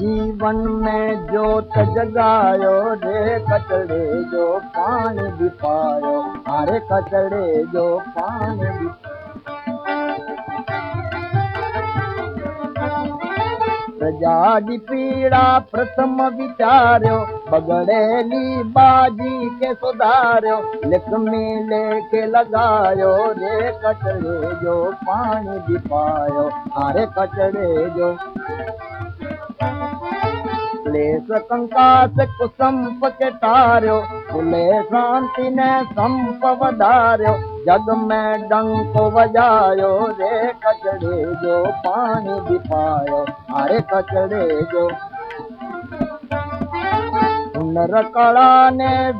जीवन में जोत जगायो रे कचड़े जो पानी भी पायो हरे कचड़े जो पानी भी प्रजा जी पीड़ा प्रथम विचारियो बगड़ेली बाजी के सुधारियो। लिख में लेके लगायो रे कचड़े जो पानी भी पायो हरे कचड़े जो शांति ने वधारियो। जग में डंक वजायो रे कचड़े जो पानी भी पायो अरे कचड़े जो। हुनर कला ने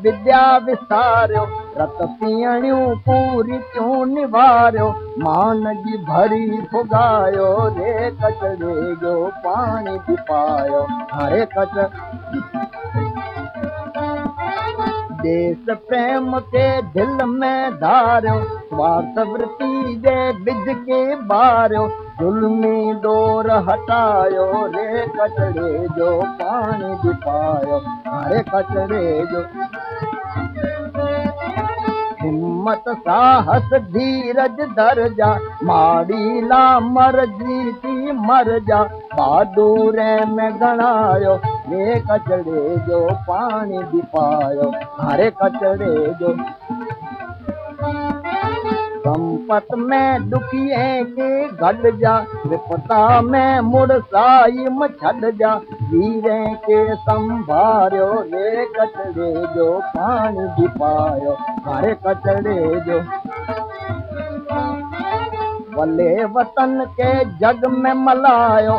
रत पीअणियूं पूरी थियूं निवारियो मान जी भरी फुगायो रे कचड़े जो पाणी बि पायो हरे कच देश प्रेम के दिल में धारियो स्वार्थ वृत्ति जे बिज के बारियो ज़ुल्मी डोर हटायो रे कचड़े जो पाणी बि पायो हरे कचड़े जो दर्जा। माड़ी ला मर्जी थी मर जा बहादुर में गणायो रे कचड़े जो पानी भी पायो हरे कचड़े जो संपत में दुखिए के गॾ जा विपता में मुड़ साई छॾ जा। वीरे के संभारियो रे कचड़े जो पाणी बि पायो हरे कचड़े जो। भले वतन के जग में मलायो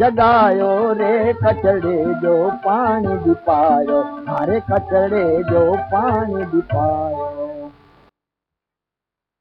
जगायो रे कचड़े जो पानी भी पायो हरे कचड़े जो पानी भी पायो